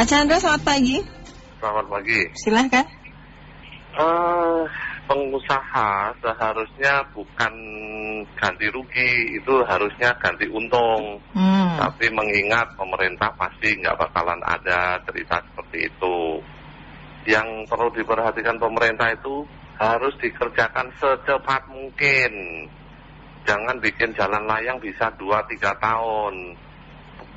Pak Chandra, selamat pagi. Selamat pagi. Silahkan. Uh, pengusaha seharusnya bukan ganti rugi, itu harusnya ganti untung. Hmm. Tapi mengingat pemerintah pasti nggak bakalan ada cerita seperti itu. Yang perlu diperhatikan pemerintah itu harus dikerjakan secepat mungkin. Jangan bikin jalan layang bisa 2-3 tahun.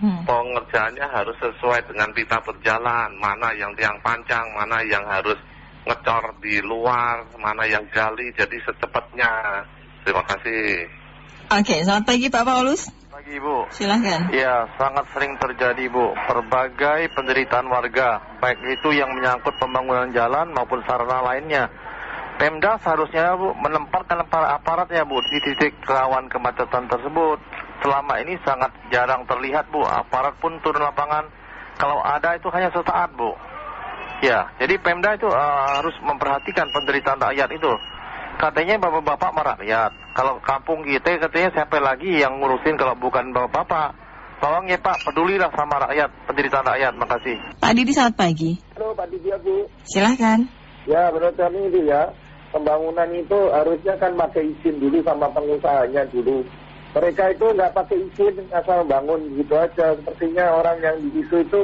Hmm. Pengerjaannya harus sesuai dengan pita berjalan. Mana yang tiang panjang, mana yang harus ngecor di luar, mana yang gali, jadi secepatnya. Terima kasih. Oke, selamat pagi Pak Paulus. Pagi Bu. Silahkan. Ya, sangat sering terjadi Bu. Berbagai penderitaan warga, baik itu yang menyangkut pembangunan jalan maupun sarana lainnya. Pemda seharusnya Bu menempatkan para aparatnya Bu di titik rawan kemacetan tersebut. Selama ini sangat jarang terlihat Bu, aparat pun turun lapangan. Kalau ada itu hanya sesaat Bu. Ya, jadi Pemda itu uh, harus memperhatikan penderitaan rakyat itu. Katanya bapak-bapak merakyat. Kalau kampung kita katanya siapa lagi yang ngurusin kalau bukan bapak-bapak. Tolong ya Pak, pedulilah sama rakyat, penderitaan rakyat. Makasih. Pak Didi, selamat pagi. Halo Pak Didi Bu. Silahkan. Ya menurut kami itu ya, pembangunan itu harusnya kan pakai izin dulu sama pengusahanya dulu. Mereka itu nggak pakai izin asal bangun gitu aja. Sepertinya orang yang di situ itu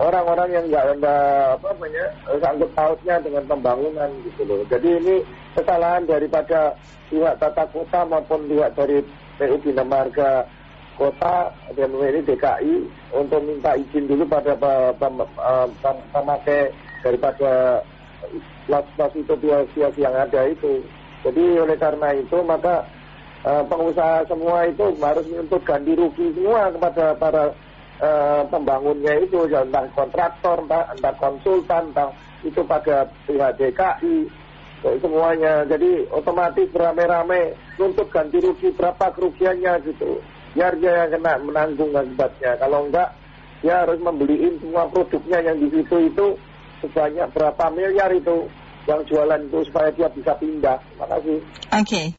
orang-orang yang nggak ada apa namanya sangkut pautnya dengan pembangunan gitu loh. Jadi ini kesalahan daripada pihak tata kota maupun pihak dari PU Bina Marga Kota dan ini DKI untuk minta izin dulu pada pemakai daripada plas-plas itu bias yang ada itu. Jadi oleh karena itu maka uh, pengusaha semua itu harus menuntut ganti rugi semua kepada para uh, pembangunnya itu, ya, entah kontraktor, entah, entah konsultan, entah itu pada pihak DKI, semuanya. Jadi otomatis beramai-ramai untuk ganti rugi berapa kerugiannya gitu. Biar dia yang kena menanggung akibatnya. Kalau enggak, dia harus membeliin semua produknya yang di situ itu sebanyak berapa miliar itu yang jualan itu supaya dia bisa pindah. Terima kasih. Oke.